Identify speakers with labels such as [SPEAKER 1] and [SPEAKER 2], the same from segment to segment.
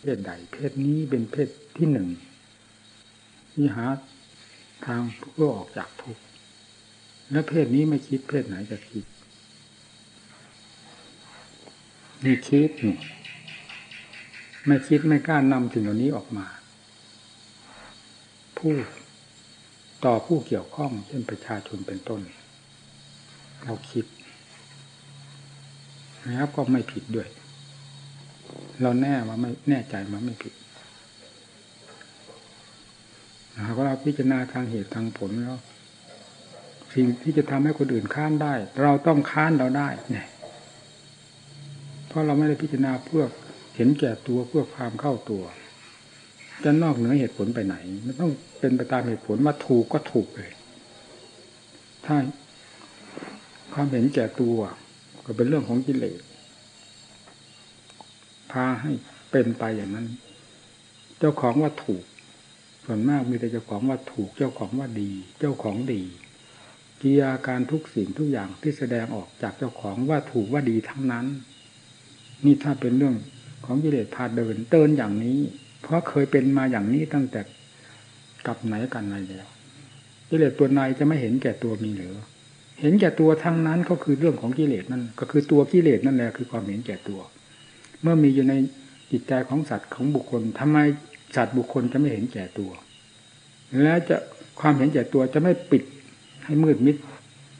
[SPEAKER 1] เพศใด เพศนี้เป็นเพศที่หนึ่งที่หาทางเพื่อออกจากทุกข์และเพศนี้ไม่คิดเพศไหนจะคิดนี่คิดนี่ไม่คิดไม่กล้านำสิ่งเหล่านี้ออกมาพูดต่อผู้เกี่ยวข้องเช่นประชาชนเป็นต้น เราคิดนะครับก็ไม่ผิดด้วย เราแน่ว่าไม่แน่ใจว่าไม่ผิดหากเราพิจารณาทางเหตุทางผลแล้ว สิ่งที่จะทำให้คนอื่นค้านได้ เราต้องค้านเราได้เนี่ยเพราะเราไม่ได้พิจารณาเพื่อเห็นแก่ตัวเพื่อความเข้าตัว จะนอกเหนือเหตุผลไปไหน มันต้องเป็นไปตามเหตุผลว่าถูกก็ถูกเลย ถ้าความเห็นแก่ตัว ก็เป็นเรื่องของกิเลส พาให้เป็นไปอย่างนั้น เจ้าของว่าถูก ส่วนมากมีแต่เจ้าของว่าถูก เจ้าของว่าดี เจ้าของดีกิยาการทุกสิ่งทุกอย่างที่แสดงออกจากเจ้าของว่าถูกว่าดีทั้งนั้น นี่ถ้าเป็นเรื่องของกิเลสพาเดินเดินอย่างนี้ เพราะเคยเป็นมาอย่างนี้ตั้งแต่กับไหนกันไหนแล้วกิเลสตัวในจะไม่เห็นแก่ตัวมีหรือเห็นแก่ตัวทั้งนั้นก็คือเรื่องของกิเลสนั่นก็คือตัวกิเลสนั่นแหละคือความเห็นแก่ตัว เมื่อมีอยู่ในจิตใจของสัตว์ของบุคคลทำไมสัตว์บุคคลจะไม่เห็นแก่ตัว และจะความเห็นแก่ตัวจะไม่ปิดให้มืดมิด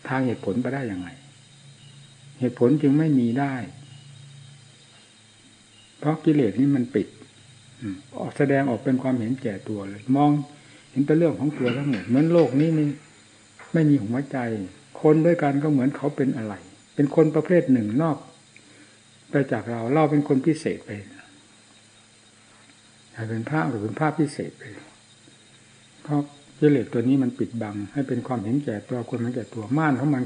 [SPEAKER 1] ทางเหตุผลไปได้ยังไง เหตุผลจึงไม่มีได้ เพราะกิเลสนี้มันปิดออกแสดงออกเป็นความเห็นแก่ตัวเลย มองเห็นแต่เรื่องของตัวทั้งหมดเหมือนโลกนี้นี่ไม่มีหัวใจ คนด้วยกันก็เหมือนเขาเป็นอะไร เป็นคนประเภทหนึ่งนอก ไปจากเราเราเป็นคนพิเศษไปถ้าเป็นพระหรือเป็นภาพพิเศษไป เพราะกิเลสตัวนี้มันปิดบัง ให้เป็นความเห็นแก่ตัวคนมันแก่ตัวม่านของมัน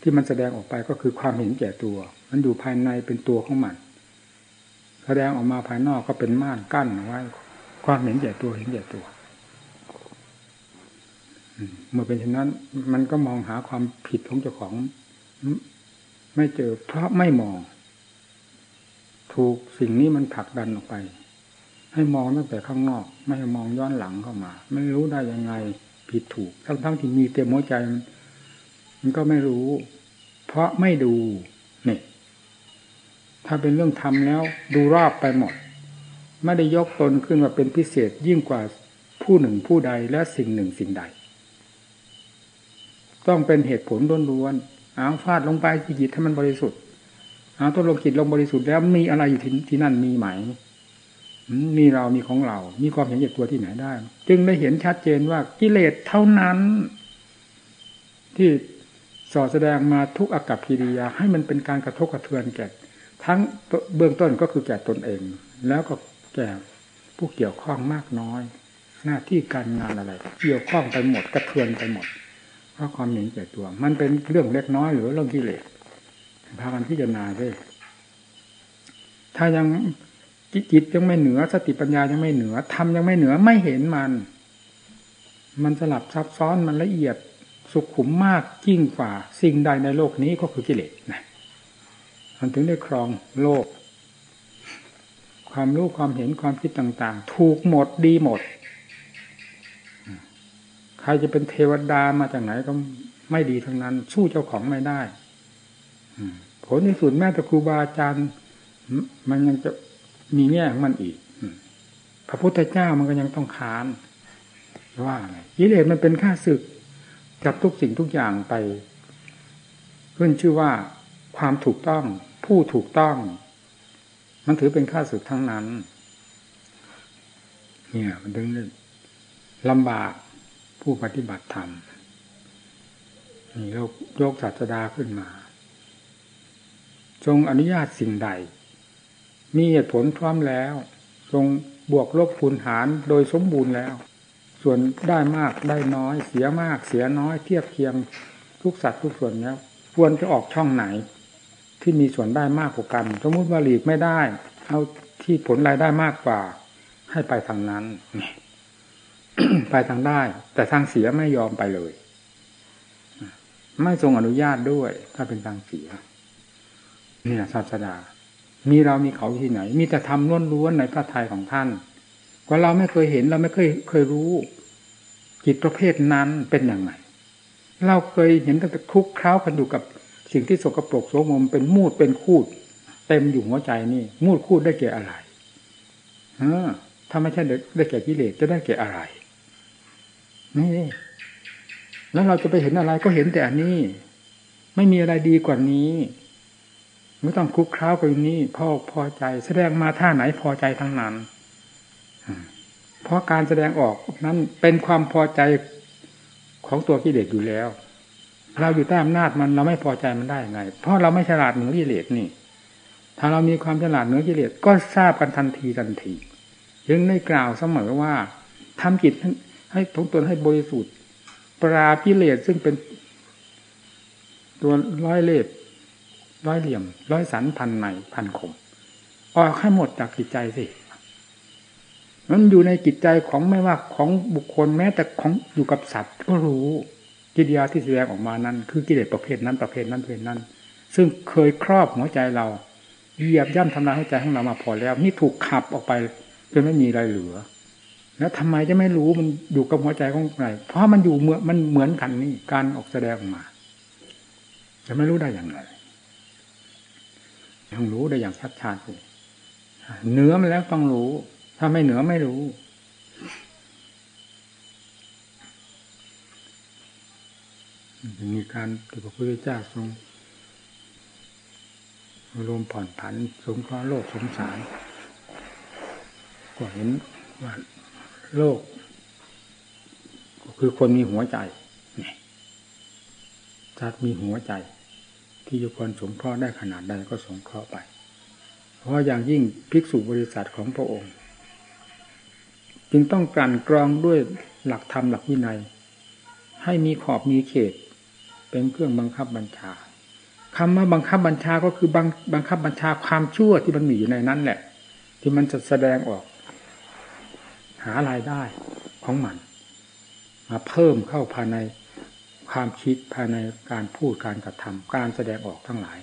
[SPEAKER 1] ที่มันแสดงออกไปก็คือความเห็นแก่ตัว มันอยู่ภายในเป็นตัวของมัน แสดงออกมาภายนอกก็เป็นม่านกั้นไว้ ความเห็นแก่ตัวเห็นแก่ตัวเมื่อเป็นเช่นนั้น มันก็มองหาความผิดของเจ้าของ ไม่เจอเพราะไม่มอง ถูกสิ่งนี้มันผลักดันออกไป ให้มองตั้งแต่ข้างนอก ไม่ให้มองย้อนหลังเข้ามา ไม่รู้ได้ยังไงผิดถูก ทั้งๆทที่มีเต็มหัวใจมันมันก็ไม่รู้ เพราะไม่ดูเนี่ยถ้าเป็นเรื่องทำแล้ว ดูรอบไปหมด ไม่ได้ยกตนขึ้นมาเป็นพิเศษยิ่งกว่าผู้หนึ่งผู้ใดและสิ่งหนึ่งสิ่งใด ต้องเป็นเหตุผลล้วนๆเอาฟาดลงไปจิตให้มันบริสุทธิ์ อาตัวลงจิตลงบริสุทธิ์แล้วมีอะไรอยู่ที่ที่นั่นมีไหมมีเรามีของเรา มีความเห็นแก่ตัวที่ไหนได้ จึงได้เห็นชัดเจนว่ากิเลสเท่านั้น ที่สอดแสดงมาทุกอากับกิริยา ให้มันเป็นการกระทบกระเทือนแก่ ทั้งเบื้องต้นก็คือแก่ตนเอง แล้วก็แก่ผู้เกี่ยวข้องมากน้อย หน้าที่การงานอะไร เกี่ยวข้องไปหมดกระเทือนไปหมดเพราะความเห็นแก่ตัว มันเป็นเรื่องเล็กน้อยหรือเรื่องกิเลส พากันพิจารณาด้วยถ้ายังจิตยังไม่เหนือสติปัญญายังไม่เหนือทำยังไม่เหนือไม่เห็นมัน มันสลับซับซ้อนมันละเอียดสุขุมมากยิ่งกว่า สิ่งใดในโลกนี้ก็คือกิเลสนะมันถึงได้ครองโลก ความรู้ความเห็นความคิดต่าง ๆ ถูกหมดดีหมด ใครจะเป็นเทวดามาจากไหนก็ไม่ดีทั้งนั้น สู้เจ้าของไม่ได้ ผลที่สุดแม้แต่ครูบาอาจารย์ มันยังจะมีแง่ของมันอีกพระพุทธเจ้ามันก็ยังต้องค้านว่าไงกิเลสมันเป็นข้าศึกกับทุกสิ่งทุกอย่างไป ขึ้นชื่อว่าความถูกต้อง ผู้ถูกต้อง มันถือเป็นข้าศึกทั้งนั้น เนี่ย มันถึงลำบากผู้ปฏิบัติธรรมนี่เรายกศาสดาขึ้นมา จงอนุญาตสิ่งใด มีเหตุผลพร้อมแล้ว ทรงบวกลบคูณหารโดยสมบูรณ์แล้ว ส่วนได้มากได้น้อย เสียมากเสียน้อยเทียบเคียงทุกสัตว์ทุกส่วนแล้วควรจะออกช่องไหน ที่มีส่วนได้มากกว่ากัน สมมติว่าหลีกไม่ได้ เอาที่ผลรายได้มากกว่า ให้ไปทางนั้นไปทางได้ แต่ทางเสียไม่ยอมไปเลย ไม่ทรงอนุญาตด้วย ถ้าเป็นทางเสีย นี่ยศาสดา มีเรามีเขาที่ไหน มีแต่ทำล้วนๆในพระทัยของท่านก็เราไม่เคยเห็นเราไม่เคยเคยรู้ จิตประเภทนั้นเป็นอย่างไรเราเคยเห็นตั้งแต่คลุกเคล้ากันอยู่กับสิ่งที่สกปรกโสมมเป็นมูดเป็นคูด เต็มอยู่หัวใจนี่ มูดคูดได้แก่อะไรเออถ้าไม่ใช่ได้แก่กิเลสจะได้แก่อะไร นี่แล้วเราจะไปเห็นอะไรก็เห็นแต่อันนี้ ไม่มีอะไรดีกว่านี้ ไม่ต้องคุกคล้าไปนี้พอพอใจ แสดงมาท่าไหนพอใจทั้งนั้นเพราะการแสดงออกนั้นเป็นความพอใจของตัวกิเลสอยู่แล้ว เราอยู่ใต้อำนาจมันเราไม่พอใจมันได้ไง เพราะเราไม่ฉลาดเหนือกิเลสนี่ ถ้าเรามีความฉลาดเหนือกิเลสก็ทราบกันทันทีทันทียังได้กล่าวเสมอว่าทำจิตให้ทงตนให้บริสุทธิ์ ปราพิเลสซึ่งเป็นตัวร้อยเล็บ ร้อยเหลี่ยม ร้อยสันพันในพันคมออกให้หมดจากจิตใจสิมันอยู่ในจิตใจของไม่ว่าของบุคคลแม้แต่ของอยู่กับสัตว์ก็รู้กิริยาที่แสดงออกมานั้น คือกิเลสประเภทนั้นประเภทนั้นประเภทนั้น ซึ่งเคยครอบหัวใจเราเหยียบย่ำทำลายหัวใจของเรามาพอแล้ว นี่ถูกขับออกไปจนไม่มีอะไรเหลือ แล้วทำไมจะไม่รู้มันอยู่กับหัวใจของใครเพราะมันอยู่เมื่อมันเหมือนกันนี่การออกแสดงออกมา จะไม่รู้ได้อย่างไร ต้องรู้ได้อย่างชัดชาติเนื้อมันแล้วต้องรู้ ถ้าไม่เหนือไม่รู้ มีการที่พระพุทธเจ้าทรงรวมผ่อนผันสงเคราะห์โลกสงสารก็เห็นว่าโลก ก็คือคนมีหัวใจนี่จัดมีหัวใจ ที่จะควรสงเคราะห์ได้ขนาดใดก็สงเคราะห์ไป เพราะอย่างยิ่งภิกษุบริษัทของพระองค์ จึงต้องกลั่นกรองด้วยหลักธรรมหลักวินัย ให้มีขอบมีเขต เป็นเครื่องบังคับบัญชาคำว่าบังคับบัญชาก็คือบังบังคับบัญชาความชั่วที่มันมีอยู่ในนั้นแหละ ที่มันจะแสดงออก หารายได้ของมัน มาเพิ่มเข้าภายใน ความคิดภายในการพูดการกระทำการแสดงออกทั้งหลาย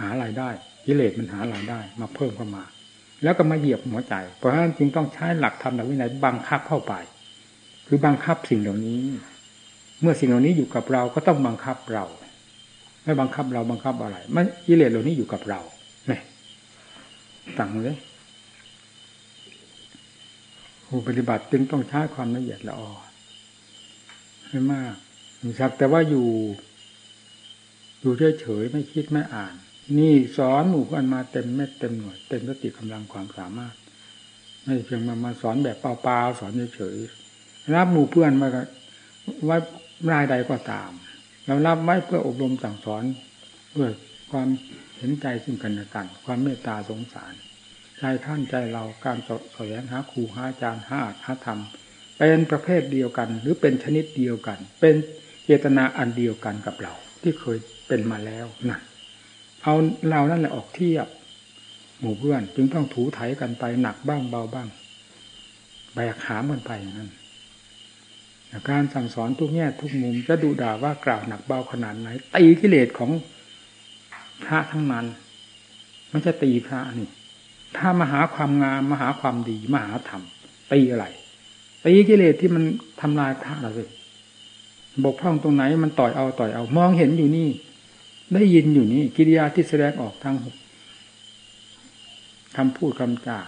[SPEAKER 1] หารายได้กิเลสมันหารายได้ มาเพิ่มเข้ามา แล้วก็มาเหยียบหัวใจ เพราะฉะนั้นจึงต้องใช้หลักธรรมหลักวินัยบังคับเข้าไป คือบังคับสิ่งเหล่านี้ เมื่อสิ่งเหล่านี้อยู่กับเราก็ต้องบังคับเราไม่บังคับเราบังคับอะไรไม่กิเลสเหล่านี้อยู่กับเราเนี่ยสั่งเลยผู้ปฏิบัติจึงต้องใช้ความละเอียดละออ ให้มากสักแต่ว่าอยู่ อยู่เฉยๆไม่คิดไม่อ่าน นี่สอนหมู่เพื่อนมาเต็มเม็ดเต็มหน่วยเต็มสติกำลังความสามารถ ไม่เพียงมามาสอนแบบเปล่าๆสอนเฉยๆรับหมู่เพื่อนมาไว้รายใดก็ตามเรารับไว้เพื่ออบรมสั่งสอนเพื่อความเห็นใจซึ่งกันและกัน ความเมตตาสงสารใจท่านใจเราการแสวงหาครูหาอาจารย์หาหาธรรม เป็นประเภทเดียวกัน หรือเป็นชนิดเดียวกัน เป็นเจตนาอันเดียวกันกับเรา ที่เคยเป็นมาแล้วนั่นเอาเรานั่นแหละออกเทียบ หมู่เพื่อน จึงต้องถูไถกันไปหนักบ้างเบาบ้างแบกหามกันไปนั่นการสั่งสอนทุกแง่ทุกมุมจะดูด่าว่ากล่าวหนักเบาขนาดไหนตีกิเลสของพระทั้งนั้นไม่ใช่ตีพระนี่ ถ้ามาหาความงามมาหาความดีมาหาธรรมตีอะไร ตีกิเลสที่มันทำลายพระเราเลยบกพร่องตรงไหนมันต่อยเอาต่อยเอา มองเห็นอยู่นี่ ได้ยินอยู่นี่กิริยาที่แสดงออกทางคำพูดคำจา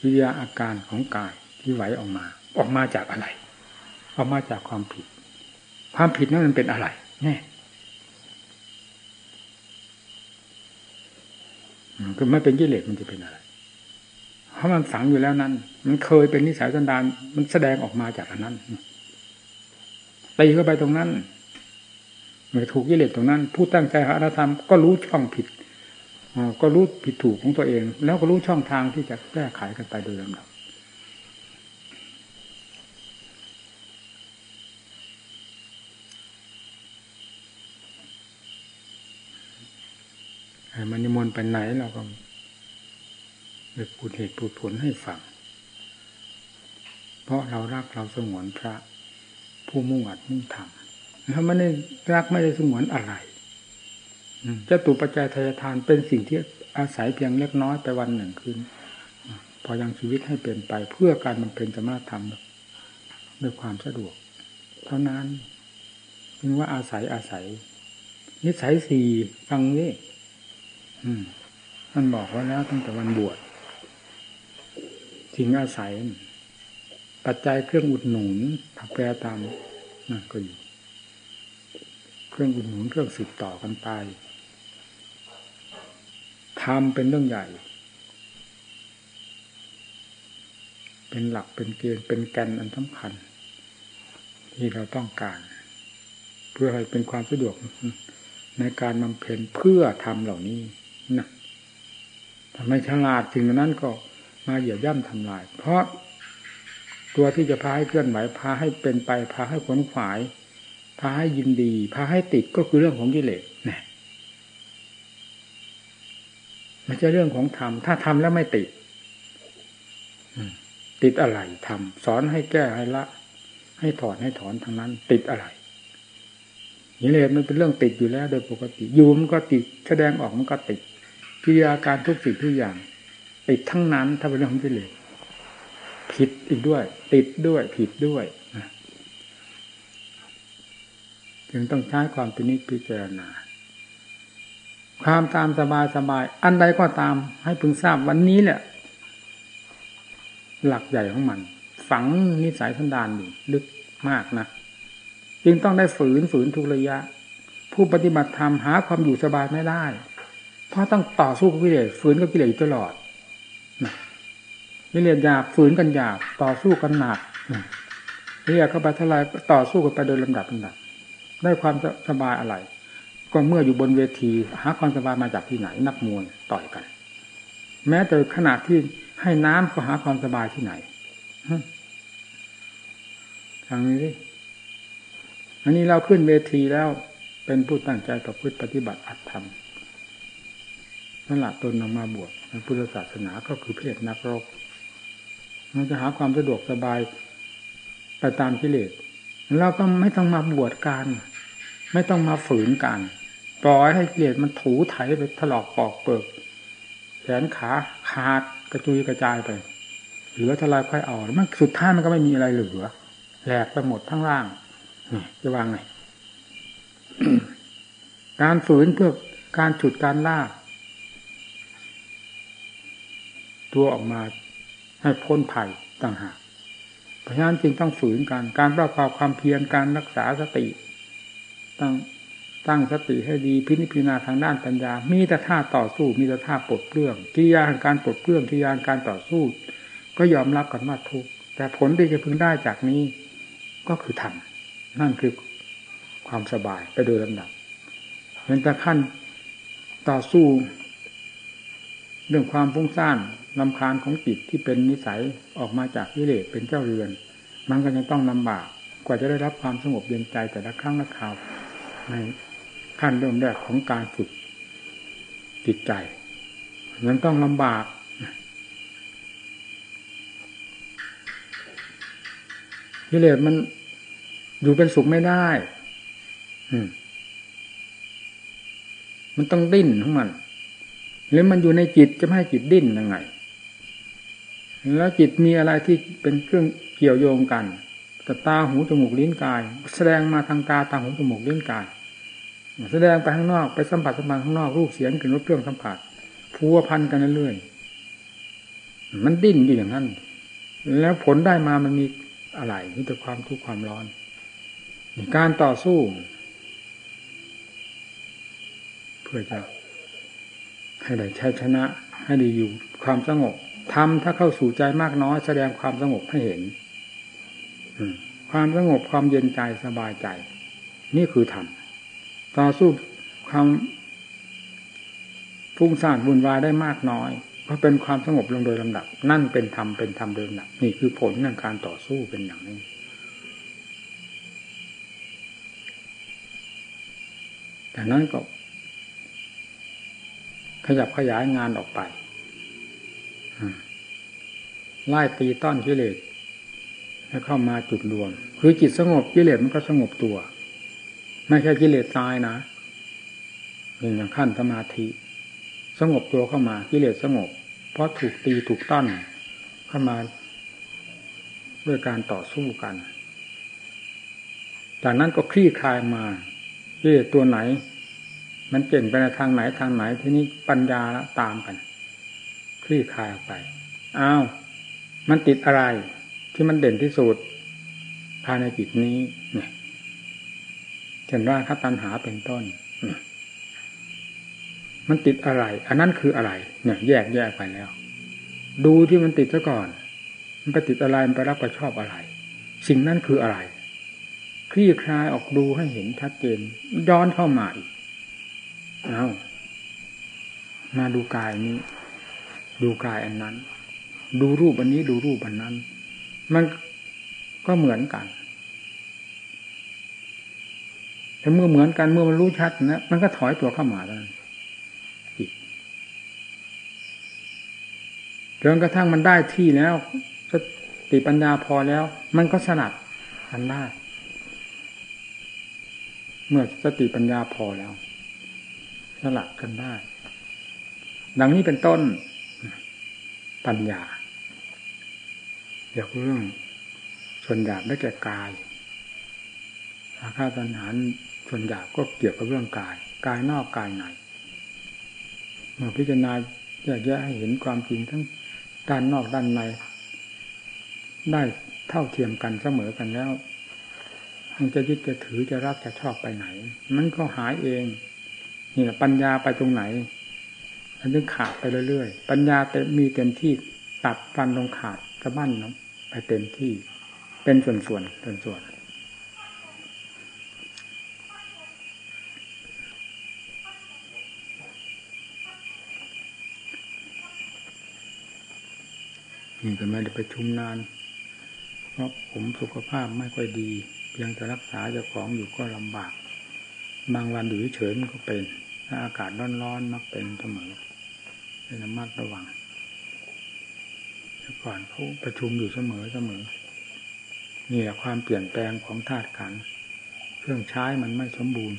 [SPEAKER 1] กิริยาอาการของกายที่ไหวออกมา ออกมาจากอะไร ออกมาจากความผิด ความผิดนั้นมันเป็นอะไรแน่คือไม่เป็นกิเลสมันจะเป็นอะไร เพราะมันฝังอยู่แล้วนั้น มันเคยเป็นนิสัยสันดานมันแสดงออกมาจากอันนั้นตีเข้าไปตรงนั้นเมื่อถูกกิเลสตรงนั้น ผู้ตั้งใจหาธรรมก็รู้ช่องผิดก็รู้ผิดถูกของตัวเอง แล้วก็รู้ช่องทางที่จะแก้ไขกันไปโดยลำดับมันนิมนต์ไปไหนเราก็ ไปพูดเหตุพูดผลให้ฟัง เพราะเรารักเราสงวนพระ ผู้มุ่งอัดมุ่งทำแล้วไม่ได้รักไม่ได้สงวนอะไรจะตุปัจจัยทายทานเป็นสิ่งที่อาศัยเพียงเล็กน้อยไปวันหนึ่งคืนพอยังชีวิตให้เป็นไปเพื่อการมันเป็นสมาธรรมด้วยความสะดวก เท่านั้นจึงว่าอาศัยอาศัย นิสัยสี่ฟังนี่มันบอกว่าแล้วตั้งแต่วันบวช ทิ้งอาศัย ปัจจัยเครื่องอุดหนุนถักแปรตามนั่นก็อยู่ เครื่องอุดหนุนเครื่องสืบต่อกันไปทำเป็นเรื่องใหญ่ เป็นหลักเป็นเกณฑ์เป็นแกนอันสำคัญ ที่เราต้องการ เพื่อให้เป็นความสะดวกในการบำเพ็ญเพื่อทำเหล่านี้นะทำไมฉลาดสิ่งนั้นก็ มาเหยียบย่ำทำลาย เพราะตัวที่จะพาให้เคลื่อนไหวพาให้เป็นไป พาให้ขนขวาย พาให้ยินดี พาให้ติดก็คือเรื่องของกิเลสนะม่ใช่เรื่องของธรรมถ้าทำแล้วไม่ติดติดอะไรทำสอนให้แก้ให้ละ ให้ถอนให้ถอนทางนั้น ติดอะไรกิเลสมันเป็นเรื่องติดอยู่แล้วโดยปกติอยู่มันก็ติดแสดงออกมันก็ติดกิริยาการทุกสิ่งทุกอย่าง ติดทั้งนั้น ถ้าเป็นเรื่องของกิเลสผิดอีกด้วย ติดด้วยผิดด้วยจึงต้องใช้ความพินิจพิจารณา ความตามสบายสบาย อันใดก็ตามให้พึงทราบวันนี้แหละ หลักใหญ่ของมัน ฝังนิสัยสันดานอยู่ลึกมากนะจึงต้องได้ฝืนฝืนทุกระยะ ผู้ปฏิบัติธรรมหาความอยู่สบายไม่ได้ เพราะต้องต่อสู้กับกิเลสฝืนกับกิเลสตลอด กิเลสหยาบฝืนกันหยาบต่อสู้กันหนักเรียกเข้าไปท่าไรต่อสู้กันไปโดยลำดับลำดับได้ความสบายอะไร ก็เมื่ออยู่บนเวที หาความสบายมาจากที่ไหน นักมวยต่อยกัน แม้แต่ขนาดที่ให้น้ำก็หาความสบายที่ไหนทางนี้อันนี้เราขึ้นเวทีแล้วเป็นผู้ตั้งใจต่อพฤติปฏิบัติอัตธรรมนั่นแหละตนนำมาบวชในพุทธศาสนาก็คือเพศนักรบ มันจะหาความสะดวกสบายไปตามกิเลสเราก็ไม่ต้องมาบวชกันไม่ต้องมาฝืนกันปล่อยให้กลียดมันถูไถไปถลอกปอกเปิกแขนขาขาดกระจุยกระจายไปเหลือทลายค่อยเอามันสุดท้ายมันก็ไม่มีอะไรเหลือแหลกไปหมดทั้งล่างนี่จะวางไงการฝืนเพื่อการฉุดการล่า ตัวออกมา ให้พ้นภัยต่างหากเพราะฉะนั้นจึงต้องฝืนกันการประกอบความเพียรการรักษาสติตั้งตั้งสติให้ดีพินิจพิจารณาทางด้านปัญญา มีแต่ท่าต่อสู้ มีแต่ท่าปลดเปลื้องกิริยาการปลดเปลื้องกิริยาการต่อสู้ ก็ยอมรับกันว่าทุกแต่ผลที่จะพึงได้จากนี้ ก็คือธรรมนั่นคือความสบายไปโดยลำดับเห็นแต่ขั้นต่อสู้ เรื่องความฟุ้งซ่านลำคาญของจิตที่เป็นนิสัยออกมาจากวิเลศเป็นเจ้าเรือน มันก็ยังต้องลำบากกว่าจะได้รับความสงบเย็นใจแต่ละครั้งละคราวในขั้นเริ่มแรกของการฝึกจิตใจ มันต้องลำบากกิเลสมันอยู่เป็นสุขไม่ได้ มันต้องดิ้นของมัน หรือมันอยู่ในจิตจะไม่ให้จิตดิ้นยังไง แล้วจิตมีอะไรที่เป็นเครื่องเกี่ยวโยงกันแต่ตาหูจมูกลิ้นกาย แสดงมาทางตาตาหูจมูกลิ้นกาย แสดงไปข้างนอกไปสัมผัสสัมผัสข้างนอกรูปเสียงกลิ่นรสเครื่องสัมผัสพัวพันกันเรื่อยๆมันดิ้นอยู่อย่างนั้น แล้วผลได้มามันมีอะไรนี่แต่ความทุกข์ความร้อน การต่อสู้ เพื่อจะ ให้ได้ชัยชนะให้ได้อยู่ความสงบทำถ้าเข้าสู่ใจมากน้อยแสดงความสงบให้เห็นความสงบความเย็นใจสบายใจ นี่คือธรรมต่อสู้ความฟุ้งซ่านวุ่นวายได้มากน้อยเพราะเป็นความสงบลงโดยลำดับ นั่นเป็นธรรมเป็นธรรมโดยลำดับ นี่คือผลในการต่อสู้เป็นอย่างนี้แต่นั้นก็ ยับขยายงานออกไปไล่ตีต้อนกิเลสให้เข้ามาจุดรวม คือจิตสงบกิเลสมันก็สงบตัว ไม่ใช่กิเลสตายนะเป็นอย่างขั้นสมาธิ สงบตัวเข้ามากิเลสสงบ เพราะถูกตีถูกต้อนเข้ามาด้วยการต่อสู้กัน จากนั้นก็คลี่คลายมากิเลสตัวไหน มันเก่งไปในทางไหนทางไหนทีนี้ปัญญาละตามกันคลี่คลายออกไปอ้าวมันติดอะไร ที่มันเด่นที่สุดภายในจิตนี้ เนี่ยเช่นว่าคัตันหาเป็นต้นมันติดอะไร อันนั้นคืออะไร เนี่ย แยกแยกไปแล้ว ดูที่มันติดซะก่อน มันไปติดอะไรมันไปรับผิดชอบอะไร สิ่งนั้นคืออะไรคลี่คลายออกดูให้เห็นชัดเจนย้อนเข้ามาอีก เอามาดูกายนี้ ดูกายอันนั้น ดูรูปอันนี้ดูรูปอันนั้น มันก็เหมือนกันแต่เมื่อเหมือนกันเมื่อมันรู้ชัดนะมันก็ถอยตัวเข้ามาแล้วจนกระทั่งมันได้ที่แล้วสติปัญญาพอแล้ว มันก็สนัดกันได้ เมื่อสติปัญญาพอแล้ว สลัดกันได้ ดังนี้เป็นต้น ปัญญาเกี่ยวกับเรื่องส่วนหยาบได้แก่กายอาคาตัญหารส่วนหยาบก็เกี่ยวกับเรื่องกาย กายนอกกายในเมื่อพิจารณาแยกแยะให้เห็นความจริงทั้งด้านนอกด้านใน ได้เท่าเทียมกันเสมอกันแล้วมันจะยึดจะถือจะรักจะชอบไปไหน มันก็หายเอง นี่แหละปัญญาไปตรงไหนมันถึงขาดไปเรื่อยๆ ปัญญาเต็มมีเต็มที่ตัดฟันลงขาดกระบั้นลงไปเต็มที่ เป็นส่วนๆส่วนนี่ก็ไม่ได้ไปชุมนาน เพราะผมสุขภาพไม่ค่อยดี เพียงแต่รักษาเจ้าของอยู่ก็ลำบาก บางวันอยู่เฉยมันก็เป็นถ้าอากาศร้อนๆมักเป็นเสมอเป็นระมัดระวังแต่ก่อนเขาประชุมอยู่เสมอเสมอนี่แหละความเปลี่ยนแปลงของธาตุขันเครื่องใช้มันไม่สมบูรณ์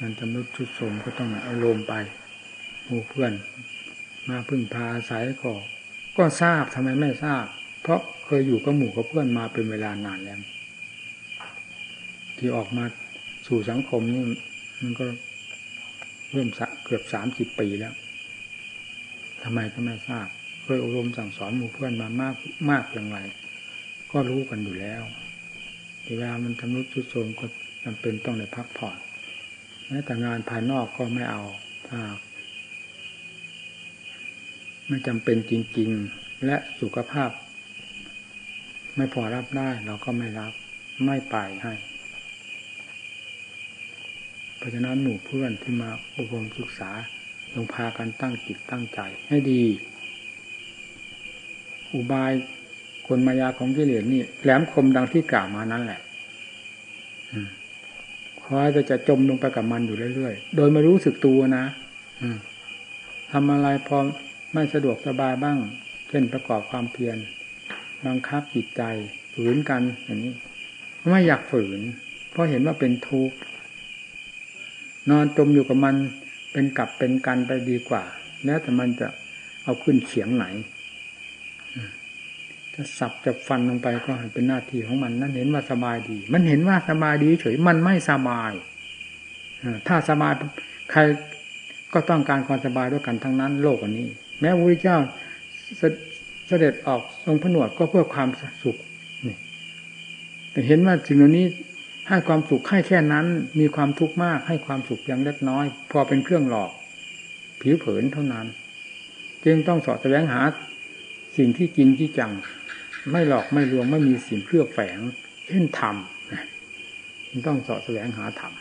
[SPEAKER 1] มันจะมุดชุดสมก็ต้องเอาลมไปหมู่เพื่อน มาพึ่งพาอาศัยก็ก็ทราบทำไมไม่ทราบ เพราะเคยอยู่กับหมู่กับเพื่อนมาเป็นเวลานานแล้วที่ออกมา สู่สังคมนี่มันก็เริ่มเกือบสามสิบปีแล้วทำไมก็ไม่ทราบเคยอบรมสั่งสอนหมู่เพื่อนมามากมากอย่างไร ก็รู้กันอยู่แล้วเวลามันทำรุดทุดโทมก็จำเป็นต้องได้พักผ่อนแม้แต่งานภายนอกก็ไม่เอาถ้าไม่จำเป็นจริง ๆ และสุขภาพ ไม่พอรับได้เราก็ไม่รับ ไม่ไปให้ เพราะฉะนั้นหมู่เพื่อนที่มาอบรมศึกษาลงพากันตั้งจิตตั้งใจให้ดี อุบายคนมายาของกิเลสนี่ แหลมคมดังที่กล่าวมานั้นแหละคอยจะจะจมลงไปกับมันอยู่เรื่อยๆ โดยไม่รู้สึกตัวนะทำอะไรพอไม่สะดวกสบายบ้าง เช่นประกอบความเพียรบังคับจิตใจฝืนกันอย่างนี้ ไม่อยากฝืน เพราะเห็นว่าเป็นทุกข์ นอนจมอยู่กับมันเป็นกลับเป็นกันไปดีกว่า แล้วแต่มันจะเอาขึ้นเฉียงไหนจะสับจะฟันลงไปก็เป็นหน้าที่ของมันนั่นเห็นว่าสบายดี มันเห็นว่าสบายดีเฉยมันไม่สบายถ้าสบายใครก็ต้องการความสบายด้วยกันทั้งนั้น โลกอันนี้ แม้พระพุทธเจ้าเสด็จออกทรงผนวดก็เพื่อความสุขนี่แต่เห็นว่าสิ่งเหล่านี้ ให้ความสุขให้แค่นั้น มีความทุกข์มาก ให้ความสุขย่างเล็กน้อย พอเป็นเครื่องหลอก ผิวเผินเท่านั้น จึงต้องสอดแสวงหาสิ่งที่กินที่จัง ไม่หลอกไม่ลวงไม่มีสิ่งเคลือบแฝงเช่นธรรมต้องสอดแสวงหาธรรม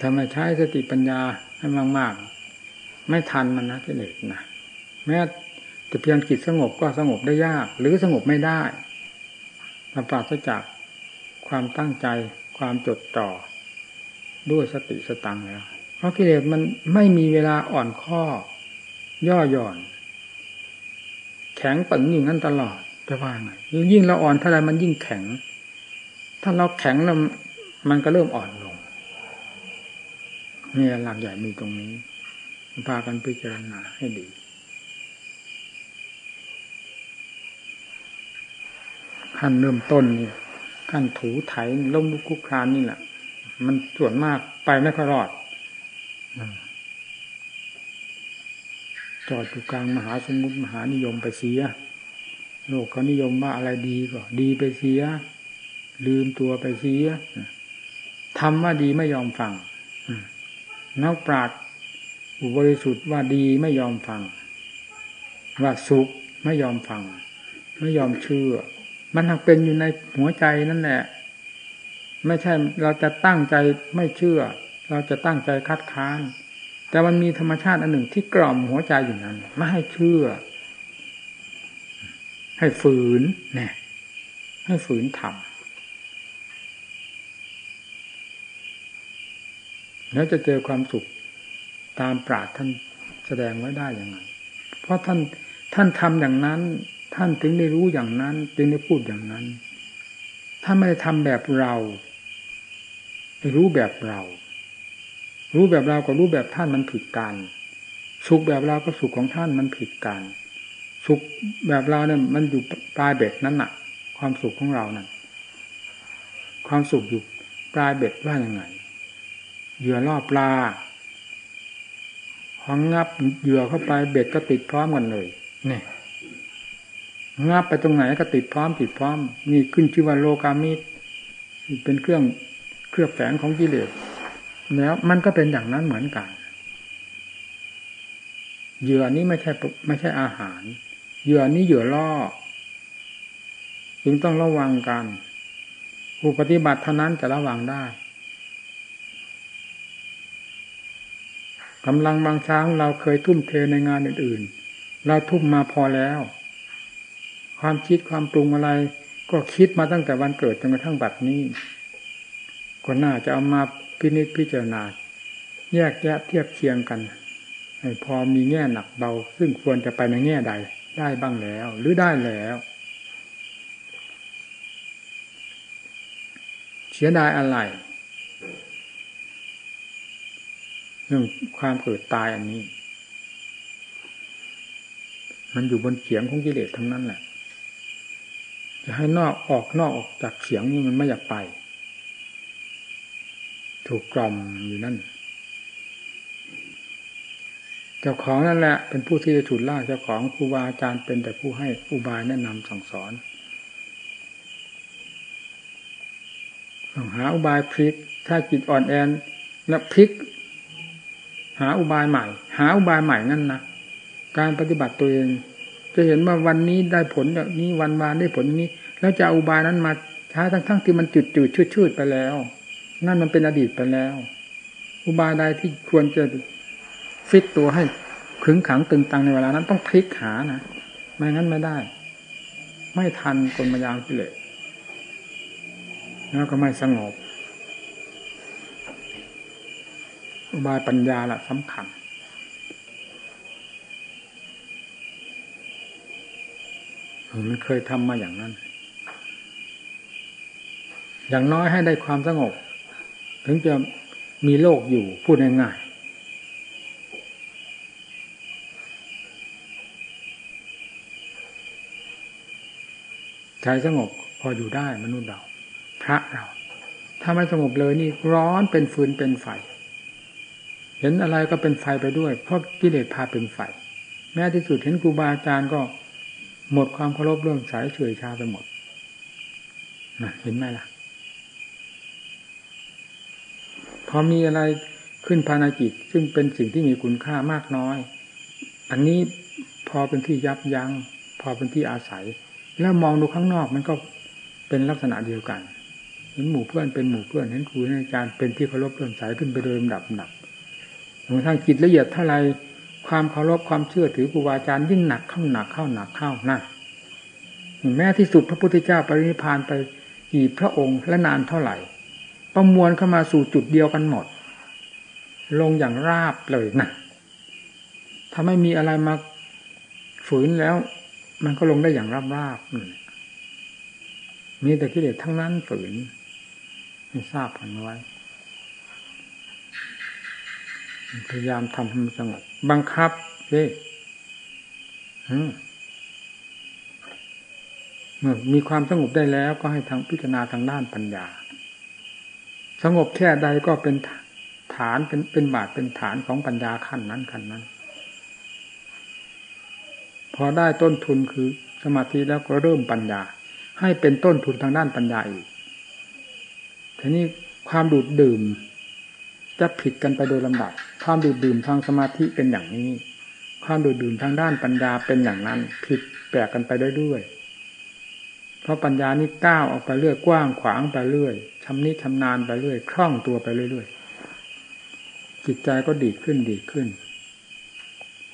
[SPEAKER 1] ถ้าไมใช้สติปัญญาให้มากๆ ไม่ทันมันนะกิเลสนะแม้จะเพียงจิตสงบก็สงบได้ยาก หรือสงบไม่ได้ มาปราศจากความตั้งใจความจดจ่อด้วยสติสตังแล้วเพราะกิเลสมันไม่มีเวลาอ่อนข้อย่อหย่อน แข็งปึงอย่างนั้นตลอดจะว่าไงยิ่งเราอ่อนเท่าไรมันยิ่งแข็ง ถ้าเราแข็งแล้วมันก็เริ่มอ่อนลงนี่หลักใหญ่มีตรงนี้พากันพิจารณาให้ดี ขั้นเริ่มต้นนี่ขั้นถูไถล้มลุกคุกคลานนี่แหละมันส่วนมากไปไม่ค่อยรอดจอดอยู่กลางมหาสมุทรมหานิยมไปเสียโลกเขานิยมว่าอะไรดีก็ดีไปเสีย ลืมตัวไปเสียทำว่าดีไม่ยอมฟังนักปราชญ์อุบริสุทธิ์ว่าดีไม่ยอมฟัง ว่าสุขไม่ยอมฟัง ไม่ยอมเชื่อ มันหักเป็นอยู่ในหัวใจนั่นแหละ ไม่ใช่เราจะตั้งใจไม่เชื่อ เราจะตั้งใจคัดค้าน แต่มันมีธรรมชาติอันหนึ่งที่กล่อมหัวใจอยู่นั้นไม่ให้เชื่อ ให้ฝืนเนี่ยให้ฝืนทำแล้วจะเจอความสุขตามปราดท่านแสดงไว้ได้อยังไงเพราะท่านท่านทำอย่างนั้น ท่านถึงได้รู้อย่างนั้น จึงได้พูดอย่างนั้น ถ้าไม่ได้ทำแบบเรารู้แบบเรา รู้แบบเรากับรู้แบบท่านมันผิดกันสุขแบบเราก็สุขของท่านมันผิดกันสุขแบบเราเนี่ยมันอยู่ปลายเบ็ดนั้นน่ะ ความสุขของเรานั่นความสุขอยู่ปลายเบ็ดว่ายังไงเหยื่อล่อปลาของงับเหยื่อเข้าไปเบ็ดก็ติดพร้อมกันเลยเนี่ย งับไปตรงไหนก็ติดพร้อมติดพร้อมนี่ขึ้นชื่อว่าโลกามิตเป็นเครื่องเครื่องแฝงของกิเลสแล้วมันก็เป็นอย่างนั้นเหมือนกันเหยื่อนี้ไม่ใช่ไม่ใช่อาหารเหยื่อนี้เหยื่อล่อจึงต้องระวังกันผู้ปฏิบัติเท่านั้นจะระวังได้กำลังบางช้างเราเคยทุ่มเทในงานอื่นๆ เราทุ่มมาพอแล้ว ความคิดความปรุงอะไร ก็คิดมาตั้งแต่วันเกิดจนกระทั่งบัดนี้ก็น่าจะเอามาพินิจพิจารณา แยกแยะเทียบเคียงกันให้พอมีแง่หนักเบา ซึ่งควรจะไปในแง่ใด ได้บ้างแล้ว หรือได้แล้ว เสียดายอะไรเรื่องความเกิดตายอันนี้ มันอยู่บนเขียงของกิเลสทั้งนั้นแหละ จะให้นอกออกนอกออกจากเขียงนี่มันไม่อยากไป ถูกกล่อมอยู่นั่น เจ้าของนั่นแหละ เป็นผู้ที่จะฉุดล่าเจ้าของครูบาอาจารย์เป็นแต่ผู้ให้อุบายแนะนำสั่งสอนต้องหาอุบายพลิก ถ้าจิตอ่อนแอแล้วพลิก หาอุบายใหม่ หาอุบายใหม่นั่นนะการปฏิบัติตัวเอง จะเห็นว่าวันนี้ได้ผลอย่างนี้วันวานได้ผลนี้ แล้วจะอุบายนั้นมาใช้ทั้งทั้งที่มันจืดจืดชืดชืดไปแล้ว นั่นมันเป็นอดีตไปแล้ว อุบายใดที่ควรจะฟิตตัวให้ขึงขังตึงตังในเวลานั้นต้องพลิกหานะไม่งั้นไม่ได้ ไม่ทันกลมายางกิเลสแล้วก็ไม่สงบ อุบายปัญญาละสำคัญ มันเคยทำมาอย่างนั้น อย่างน้อยให้ได้ความสงบ ถึงจะมีโลกอยู่พูดง่ายๆใจสงบพออยู่ได้มนุษย์เรา พระเรา ถ้าไม่สงบเลยนี่ร้อนเป็นฟืนเป็นไฟ เห็นอะไรก็เป็นไฟไปด้วย เพราะกิเลสพาเป็นไฟ แม้ที่สุดเห็นครูบาอาจารย์ก็ หมดความเคารพเรื่องสายเฉยชาไปหมดนะเห็นไหมล่ะ พอมีอะไรขึ้นภายในจิต ซึ่งเป็นสิ่งที่มีคุณค่ามากน้อย อันนี้พอเป็นที่ยับยัง้งพอเป็นที่อาศัย แล้วมองดูข้างนอกมันก็เป็นลักษณะเดียวกันเห็นหมู่เพื่อนเป็นหมู่เพื่อนเห็นครูอาจารย์เป็นที่เคารพเลื่อมใสขึ้นไปโดยลำดับหนักทางจิตละเอียดเท่าไร ความเคารพความเชื่อถือครูบาอาจารย์ยิ่งหนักเข้าหนักเข้าหนักเข้านั่นแม้ที่สุดพระพุทธเจ้าปรินิพานไปกี่พระองค์และนานเท่าไหร่ ประมวลเข้ามาสู่จุดเดียวกันหมด ลงอย่างราบเลยนะถ้าไม่มีอะไรมาฝืนแล้ว มันก็ลงได้อย่างราบราบมีแต่กิเลสทั้งนั้นฝืนให้ทราบกันไว้ พยายามทำให้มันสงบ บังคับเด้เมื่อมีความสงบได้แล้วก็ให้ทางพิจารณาทางด้านปัญญา สงบแค่ใดก็เป็นฐานเป็นเป็นบาทเป็นฐานของปัญญาขั้นนั้นขั้นนั้น พอได้ต้นทุนคือสมาธิแล้วก็เริ่มปัญญา ให้เป็นต้นทุนทางด้านปัญญาอีกทีนี้ความดูดดื่ม จะผิดกันไปโดยลำดับ ความดูดดื่มทางสมาธิเป็นอย่างนี้ ความดูดดื่มทางด้านปัญญาเป็นอย่างนั้น ผิดแปลกกันไปเรื่อยๆเพราะปัญญานี้ก้าวออกไปเรื่อยกว้างขวางไปเรื่อยชำนิชำนาญไปเรื่อยคล่องตัวไปเรื่อยๆจิตใจก็ดีขึ้นดีขึ้น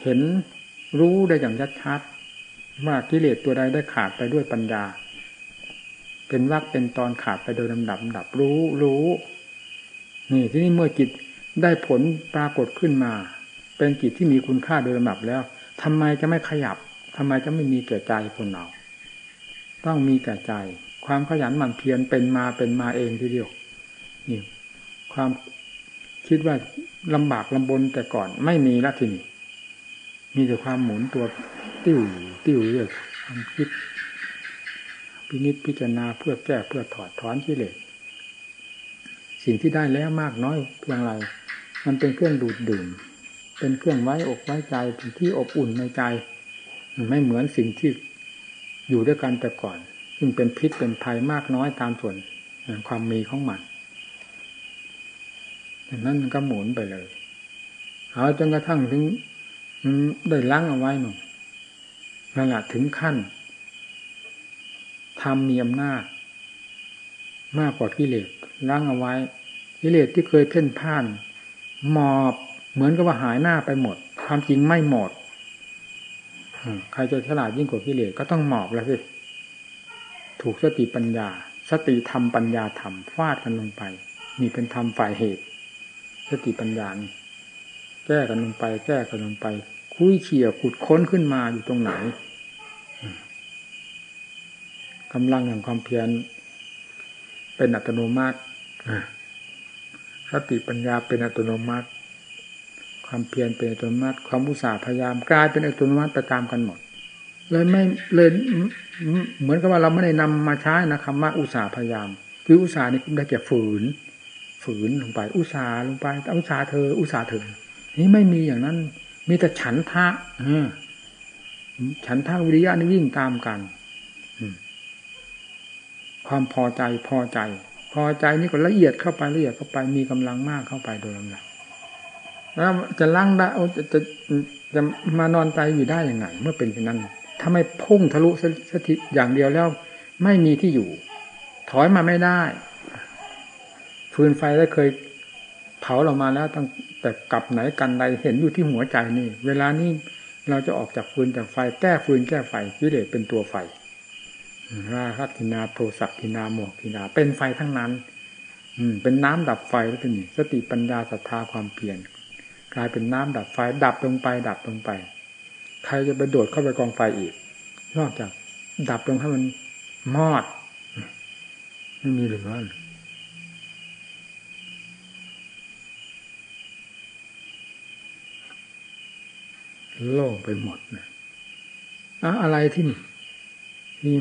[SPEAKER 1] เห็นรู้ได้อย่างชัดๆว่ากิเลสตัวใดได้ขาดไปด้วยปัญญา เป็นวักเป็นตอนขาดไปโดยลำดับดับรู้รู้ นี่ที่นี่เมื่อจิตได้ผลปรากฏขึ้นมา เป็นจิตที่มีคุณค่าโดยลำดับแล้วทำไมจะไม่ขยับทำไมจะไม่มีแก่ใจคนเราต้องมีแก่ใจ ความขยันหมั่นเพียรเป็นมาเป็นมาเองทีเดียวนี่ความคิดว่าลำบากลำบนแต่ก่อนไม่มีแล้วทีนี้มีแต่ความหมุนตัวติ้วติ้วเรื่อยความคิดพินิจพิจารณาเพื่อแก้เพื่อถอดถอนกิเลส สิ่งที่ได้แล้วมากน้อยเพียงไร มันเป็นเครื่องดูดดื่ม เป็นเครื่องไว้อกไว้ใจเป็นที่อบอุ่นในใจไม่เหมือนสิ่งที่อยู่ด้วยกันแต่ก่อน ซึ่งเป็นพิษเป็นภัยมากน้อยตามส่วนความมีของมันดังนั้นมันก็หมุนไปเลยเอาจนกระทั่งถึงได้ล้างเอาไว้หนุ่มนั่นแหละถึงขั้นธรรมมีอำนาจมากกว่ากิเลสล้างเอาไว้ กิเลสที่เคยเพ่นพ่าน หมอบเหมือนกับว่าหายหน้าไปหมด ความจริงไม่หมดใครจะฉลาดยิ่งกว่ากิเลสก็ต้องหมอบแล้วสิถูกสติปัญญา สติธรรมปัญญาธรรมฟาดกันลงไปนี่เป็นธรรมฝ่ายเหตุ สติปัญญานี่แก้กันลงไป แก้กันลงไป คุยเขี่ยขุดค้นขึ้นมาอยู่ตรงไหนกำลังแห่งความเพียรเป็นอัตโนมัติ สติปัญญาเป็นอัตโนมัติ ความเพียรเป็นอัตโนมัติ ความอุตสาห์พยายามกลายเป็นอัตโนมัติไปตามกันหมด เลยไม่เลยเหมือนกับว่าเราไม่ได้นำมาใช้นะคำว่าอุตสาห์พยายาม คืออุตสาห์นี่ได้แก่ฝืน ฝืนลงไป อุตสาห์ลงไปอุตสาห์เธออุตสาห์เธอนี่ไม่มีอย่างนั้น มีแต่ฉันทะฉันทะวิริยะนี่วิ่งตามกันความพอใจพอใจ พอใจนี่ก็ละเอียดเข้าไปละเอียดเข้าไปมีกำลังมากเข้าไปโดยลำดับแล้วจะล้างได้จะจะจะมานอนใจอยู่ได้ยังไงเมื่อเป็นเช่นนั้นถ้าไม่พุ่งทะลุสถิอย่างเดียวแล้ว ไม่มีที่อยู่ ถอยมาไม่ได้ฟืนไฟได้เคยเผาเรามาแล้วตั้งแต่กลับไหนกันใดเห็นอยู่ที่หัวใจนี่ เวลานี้เราจะออกจากฟืนจากไฟ แก้ฟืนแก้ไฟกิเลสเป็นตัวไฟ ราคะทินาโทสักทินาโมกทินา เป็นไฟทั้งนั้น อืม เป็นน้ำดับไฟแล้วทีนี้สติปัญญาศรัทธาความเพียรกลายเป็นน้ำดับไฟ ดับลงไป ดับลงไป ใครจะไปโดดเข้าไปกองไฟอีก นอกจาก ดับลงให้มันมอดไม่มีเหลือโล่งไปหมดนะอะไรที่นี่ มี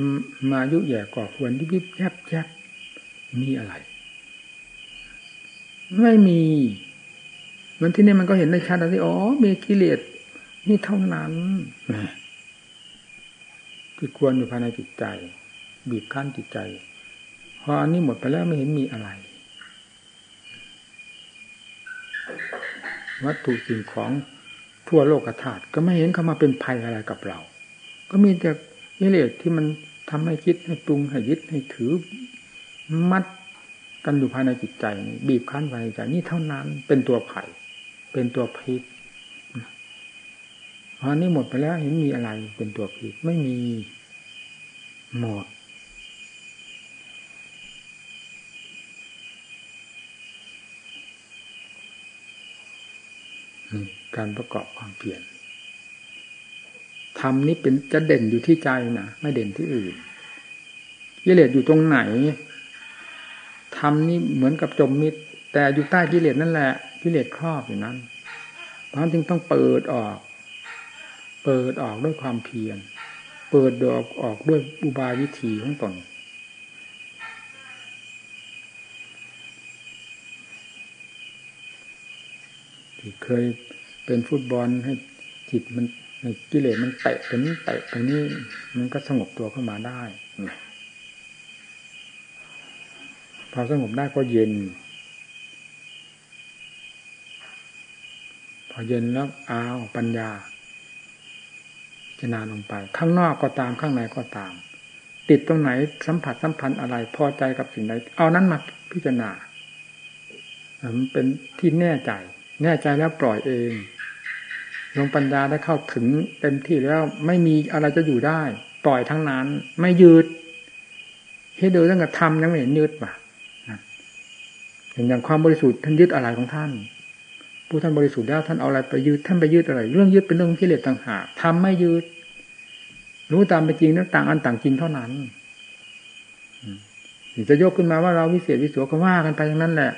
[SPEAKER 1] มายุแย่ก่อควรยิบยิบแยบแยบมีอะไร ไม่มี มันที่นี่มันก็เห็นได้ชัดแล้วที่อ๋อมีกิเลสนี่เท่านั้นที่ควรอยู่ภายในจิตใจ บีบคั้นจิตใจ พออันนี้หมดไปแล้วไม่เห็นมีอะไร วัตถุสิ่งของทั่วโลกธาตุก็ไม่เห็นเข้ามาเป็นภัยอะไรกับเรา ก็มีแต่ กิเลสที่มันทำให้คิดให้ปรุงให้ยึดให้ถือ มัดกันอยู่ภายในจิตใจบีบคั้นภายในใจนี่เท่านั้นเป็นตัวไผ่เป็นตัวพิษพอนี้หมดไปแล้วเห็นมีอะไรเป็นตัวพิษไม่มีหมดการประกอบความเปลี่ยน ธรรมนี้เป็นจะเด่นอยู่ที่ใจนะไม่เด่นที่อื่นกิเลสอยู่ตรงไหนธรรมนี่เหมือนกับจมมิดแต่อยู่ใต้กิเลสนั่นแหละกิเลสครอบอยู่นั้นเพราะจึงต้องเปิดออก เปิดออกด้วยความเพียรเปิดดอกออกด้วยอุบายวิธีของตนที่เคยเป็นฟุตบอลให้จิตมัน กิเลสมันเตะไปนี้เตะไปนี้มันก็สงบตัวเข้ามาได้พอสงบได้ก็เย็น พอเย็นแล้วอ้าวปัญญาจะนานลงไป ข้างนอกก็ตามข้างในก็ตาม ติดตรงไหนสัมผัสสัมพันธ์อะไรพอใจกับสิ่งใดเอานั้นมาพิจารณามันเป็นที่แน่ใจ แน่ใจแล้วปล่อยเอง ลงปัญญาได้เข้าถึงเต็มที่แล้วไม่มีอะไรจะอยู่ได้ ปล่อยทั้งนั้น ไม่ยืดให้ดูตั้งแต่ทำยังไม่เห็นยืดป่ะอย่างความบริสุทธิ์ท่านยึดอะไรของท่าน ผู้ท่านบริสุทธิ์แล้วท่านเอาอะไรไปยึดท่านไปยึดอะไร เรื่องยึดเป็นเรื่องกิเลสต่างหากทำไม่ยึดรู้ตามเป็นจริงนั้นต่างอันต่างจริงเท่านั้นจะยกขึ้นมาว่าเราวิเศษวิโสก็ว่ากันไปอย่างนั้นแหละ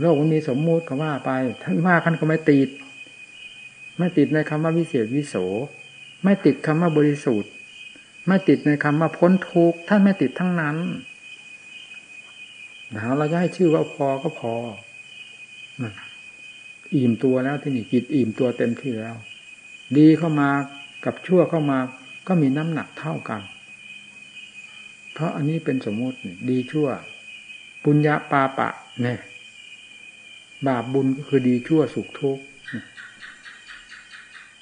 [SPEAKER 1] โลกมันมีสมมุติก็ว่าไปท่านว่ากันก็ไม่ติด ไม่ติดในคำว่าวิเศษวิโส ไม่ติดคำว่าบริสุทธิ์ ไม่ติดในคำว่าพ้นทุกข์ท่านไม่ติดทั้งนั้นเราจะให้ชื่อว่าพอก็พออิ่มตัวแล้วที่นี่จิตอิ่มตัวเต็มที่แล้ว ดีเข้ามากับชั่วเข้ามาก็มีน้ำหนักเท่ากัน เพราะอันนี้เป็นสมมติดีชั่ว ปุญญาปาปะ เนี่ย บาปบุญก็คือดีชั่วสุขทุกข์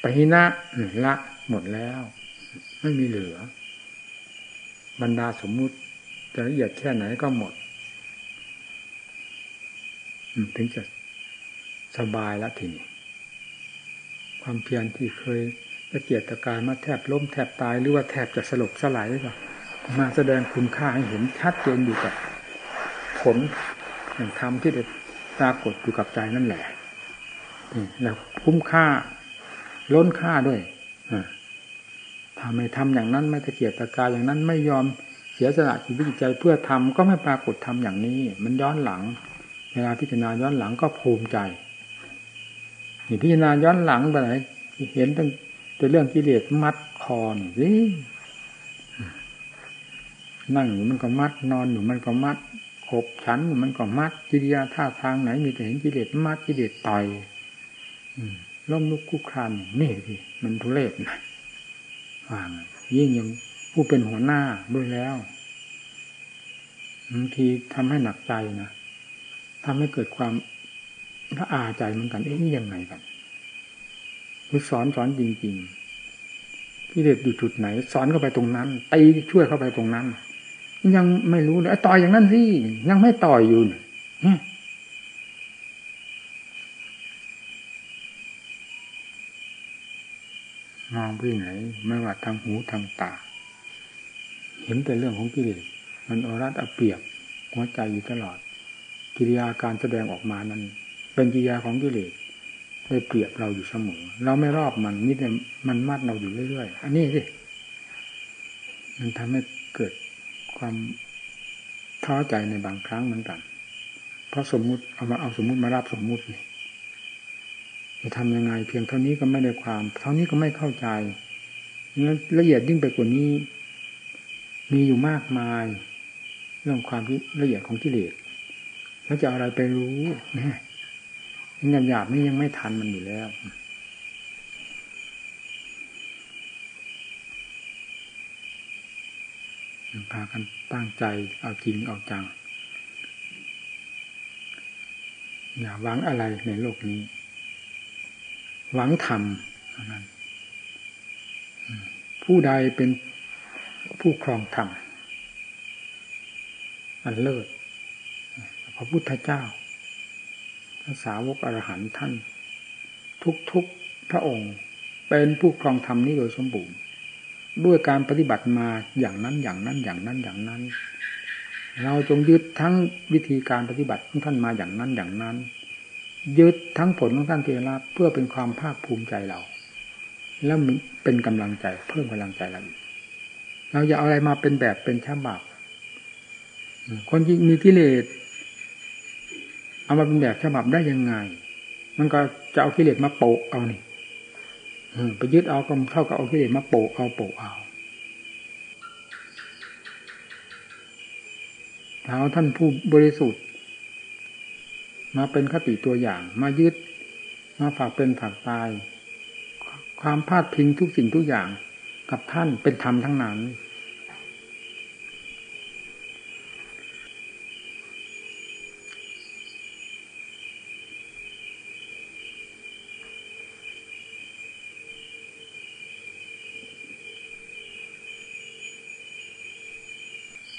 [SPEAKER 1] ปหินะละหมดแล้ว ไม่มีเหลือ บรรดาสมมุติจะละเอียดแค่ไหนก็หมดถึงจะสบายแล้วทีนี้ความเพียรที่เคยตะเกียกตะกายมาแทบล้มแทบตายหรือว่าแทบจะสลบสลายก็มาแสดงคุณค่าให้เห็นชัดเจนอยู่กับผลแห่งธรรมที่ได้ปรากฏอยู่กับใจนั่นแหละแล้วคุ้มค่า ล้นค่าด้วยถ้าไม่ทำอย่างนั้นไม่ตะเกียบตะกายอย่างนั้นไม่ยอมเสียสละชีวิตใจเพื่อทำก็ไม่ปรากฏทำอย่างนี้ มันย้อนหลัง เวลาพิจารณาย้อนหลังก็ภูมิใจนี่พิจารณาย้อนหลังไปไหนเห็นตั้งแต่เรื่องกิเลสมัดคอนี่สินั่งอยู่มันก็มัด นอนอยู่มันก็มัดขบฉันอยู่มันก็มัดกิริยาท่าทางไหนมีแต่เห็นกิเลสมัดกิเลสต่อย อืม ล้มลุกคุกคานนี่สิมันทุเรศนะว่างยิ่งยังผู้เป็นหัวหน้าด้วยแล้วบางทีทำให้หนักใจนะทำให้เกิดความละอาใจเหมือนกัน เอ๊ะนี่ยังไงกันคือสอนสอนจริงๆที่เด็ดอยู่จุดไหน สอนเข้าไปตรงนั้นตีช่วยเข้าไปตรงนั้น ยังไม่รู้เลยต่อยอย่างนั้นสิยังไม่ต่อยอยู่เนี่ย มองไปไหน ไม่ว่าทางหูทางตา เห็นแต่เรื่องของกิเลสมันอรัดอเปียบหัวใจอยู่ตลอด กิริยาการแสดงออกมานั้น เป็นกิริยาของกิเลสได้เปรียบเราอยู่เสมอเราไม่รอบมันนี่แต่มันมัดเราอยู่เรื่อยๆอันนี้สิมันทำให้เกิดความท้อใจในบางครั้งเหมือนกัน เพราะสมมุติเอามาเอาสมมุติมารับสมมุตินี่ จะทำยังไง เพียงเท่านี้ก็ไม่ได้ความ เท่านี้ก็ไม่เข้าใจงั้นละเอียดยิ่งไปกว่านี้ มีอยู่มากมาย เรื่องความละเอียดของกิเลสแล้วจะอะไรไปรู้เนี่ยหยาบหยาบนี่ยังไม่ทันมันอยู่แล้วพากันตั้งใจเอาจริงเอาจัง อย่าหวังอะไรในโลกนี้ หวังธรรมนั้นผู้ใดเป็นผู้ครองธรรมอันเลิศพระพุทธเจ้าพระสาวกอรหันต์ท่าน ทุกๆพระองค์ เป็นผู้ครองธรรมนี้โดยสมบูรณ์ ด้วยการปฏิบัติมาอย่างนั้นอย่างนั้นอย่างนั้นอย่างนั้น เราจงยึดทั้งวิธีการปฏิบัติของท่านมาอย่างนั้นอย่างนั้น ยึดทั้งผลของท่านที่รับเพื่อเป็นความภาคภูมิใจเรา แล้วเป็นกำลังใจเพิ่มกำลังใจเราเราอย่าเอาอะไรมาเป็นแบบเป็นฉบับคนที่มีกิเลสเอามาเป็นแบบฉบับได้ยังไง มันก็จะเอากิเลสมาโปะเอานี่ไปยึดเอาก็เท่ากับเอากิเลสมาโปะเอาโปะเอาเท้าท่านผู้บริสุทธิ์ มาเป็นคติตัวอย่าง มายึด มาฝากเป็นฝากตาย ความพาดพิงทุกสิ่งทุกอย่าง กับท่านเป็นธรรมทั้งนั้น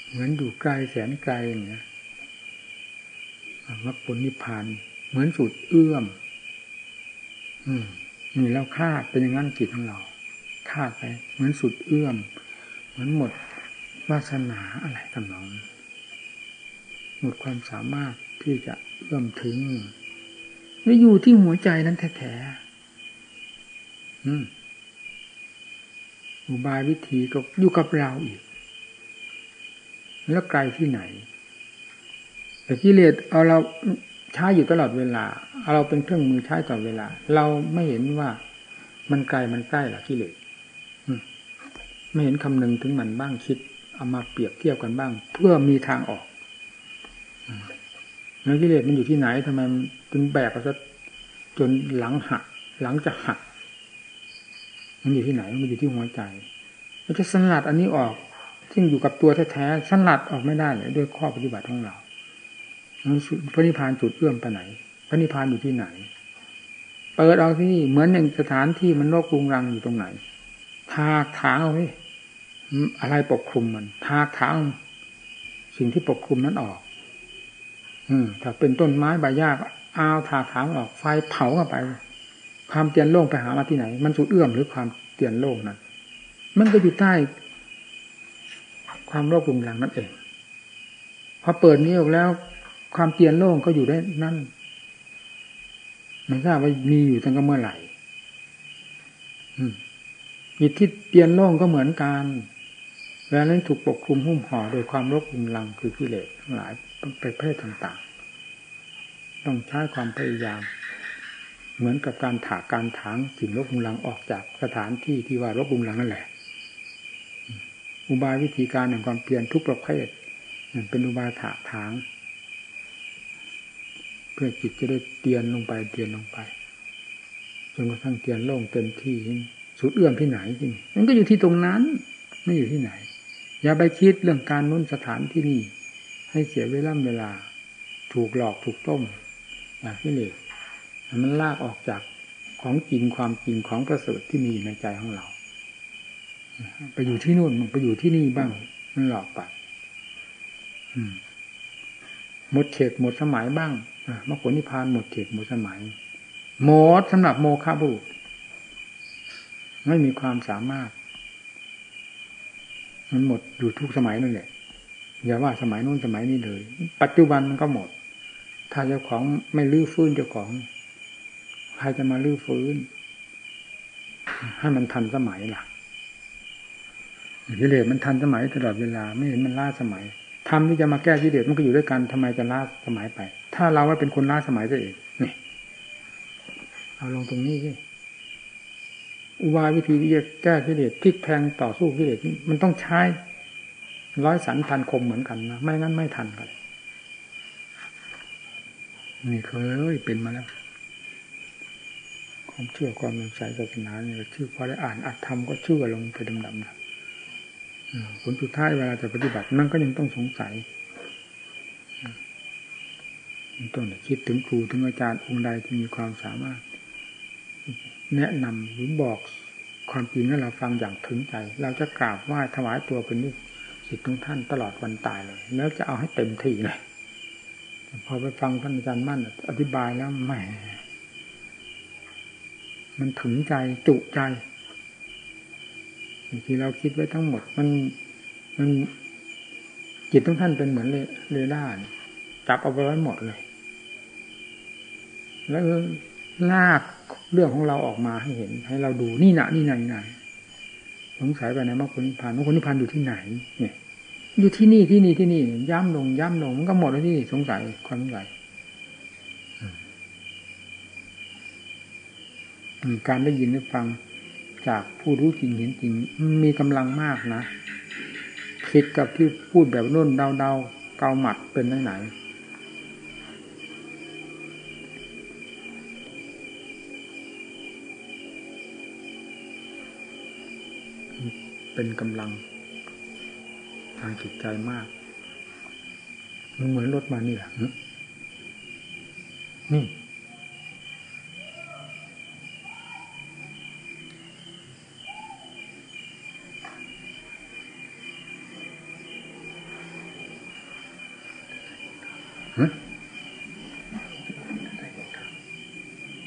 [SPEAKER 1] เหมือนอยู่ไกลแสนไกลอย่างเงี้ย มรรคผลนิพพาน เหมือนสุดเอื้อม อืมนี่เราคาดเป็นอย่างนั้นจิตของเราคาดไป เหมือนสุดเอื้อม เหมือนหมดวาสนาอะไรทำนองหมดความสามารถที่จะเอื้อมถึงไม่อยู่ที่หัวใจนั้นแท้ๆอืมอุบายวิธีก็อยู่กับเราอีก แล้วไกลที่ไหน แต่กิเลสเอาเราใช้อยู่ตลอดเวลาเอาเราเป็นเครื่องมือใช้ต่อดเวลา เราไม่เห็นว่ามันไกลมันใกล้หรอกิเลสไม่เห็นคำนึงถึงมันบ้างคิดเอามาเปรียบเทียบกันบ้าง เพื่อมีทางออกแล้วกิเลสมันอยู่ที่ไหนทำไมมันจึงแบกซะจนหลังหักหลังจะหักมันอยู่ที่ไหนมันอยู่ที่หัวใจมันจะสลัดอันนี้ออก ซึ่งอยู่กับตัวแท้ๆสลัดออกไม่ได้เลยด้วยข้อปฏิบัติของเรา พระนิพพานจุดเอื้อมไปไหน พระนิพพานอยู่ที่ไหน เปิดเอาที่นี่เหมือนอย่างสถานที่มันโลกรุงรังอยู่ตรงไหน ทากถางเอาไว้อะไรปกคลุมมัน ทากถางสิ่งที่ปกคลุมนั้นออก อืมถ้าเป็นต้นไม้ใบหญ้าเอาทากถางออก ไฟเผาเข้าไป ความเตียนโล่งไปหามาที่ไหน มันสุดเอื้อมหรือความเตียนโล่งนั้น มันก็อยู่ใต้ ความโลภรุงรังนั่นเองพอเปิดนี้ออกแล้ว ความเตียนโล่งก็อยู่ได้นั่นไม่ทราบว่ามีอยู่ตั้งแต่เมื่อไหร่จิตที่เตียนโล่งก็เหมือนกันเวลานั้นถูกปกคลุมหุ้มห่อโดยความโลภรุงรังคือกิเลสทั้งหลายเป็นเพศต่าง ๆ ต้องใช้ความพยายาม เหมือนกับการถากการถางสิ่งลบรุงรังออกจากสถานที่ที่ว่าลบรุงรังนั่นแหละ อุบายวิธีการแห่งความเปลี่ยนทุกประเภทเป็นอุบายถากถาง พื่อจิตจะได้เตียนลงไปเตียนลงไปจนกระทั่งเตียนโล่งเต็มที่สุดเอื้อมที่ไหนจริงมันก็อยู่ที่ตรงนั้น ไม่อยู่ที่ไหน อย่าไปคิดเรื่องการนู้นสถานที่นี่ให้เสียเวลาเวลา ถูกหลอกถูกต้มอย่างที่เลยมันลากออกจากของจริงความจริงของประเสริฐที่มีในใจของเรา ไปอยู่ที่นู่นไปอยู่ที่นี่บ้าง มันหลอกไปหมดเขตหมดสมัยบ้าง มรรคผลนิพพานหมดเขตหมดสมัยหมดสำหรับโมฆะบุไม่มีความสามารถ มันหมดอยู่ทุกสมัยนั่นแหละอย่าว่าสมัยนู้นสมัยนี้เลย ปัจจุบันมันก็หมด ถ้าเจ้าของไม่ลื้อฟื้นเจ้าของใครจะมาลื้อฟื้น ให้มันทันสมัยล่ะกิเลสมันทันสมัยตลอดเวลา ไม่เห็นมันล้าสมัย ทำที่จะมาแก้กิเลสมันก็อยู่ด้วยกันทำไมจะล้าสมัยไป ถ้าเราว่าเป็นคนล้าสมัยตัวเองนี่เอาลงตรงนี้สิอุบายวิธีที่จะแก้กิเลสพลิกแพงต่อสู้กิเลสมันต้องใช้ร้อยสันพันคมเหมือนกันนะไม่งั้นไม่ทันกันนี่เคยเป็นมาแล้ว ความเชื่อความมั่นใจศาสนาเนี่ยชื่อพอได้อ่านอัตธรรมก็เชื่อลงไปดำๆนะ ผลสุดท้ายเวลาจะปฏิบัติมันก็ยังต้องสงสัยต้องคิดถึงครูถึงอาจารย์องค์ใดที่มีความสามารถ แนะนำหรือบอกความจริงให้เราฟังอย่างถึงใจ เราจะกราบไหว้ถวายตัวเป็นลูกศิษย์ของท่านตลอดวันตายเลย แล้วจะเอาให้เต็มที่เลยพอไปฟังท่านอาจารย์มั่น อธิบายแล้วแหมมันถึงใจจุใจ ที่เราคิดไว้ทั้งหมด มันมันจิตทุกท่านเป็นเหมือนเรดาร์จับเอาไปไว้หมดเลย แล้วลากเรื่องของเราออกมาให้เห็น ให้เราดูนี่นะนี่ไหนไหนสงสัยไปไหนมรรคผลนิพพานมรรคผลนิพพานอยู่ที่ไหน เนี่ย อยู่ที่นี่ที่นี่ที่นี่ ย้ำลงย้ำลงมันก็หมดแล้วที่สงสัยความสงสัยการได้ยินได้ฟัง จากผู้รู้จริงเห็นจริง มีกำลังมากนะคิดกับที่พูดแบบโน่นเดาเดาเกาหมัดเป็นไหนไหนเป็นกำลังทางจิตใจมาก มันเหมือนรถมานี่แหละนี่ ฮะ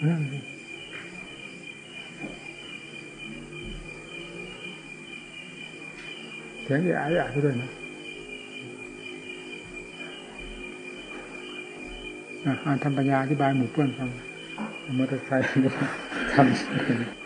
[SPEAKER 1] นั่นสิเสียงเอะอะไปด้วยนะอ่าทำปัญญาอธิบายหมู่เพื่อนฟังมอเตอร์ไซค์ทำ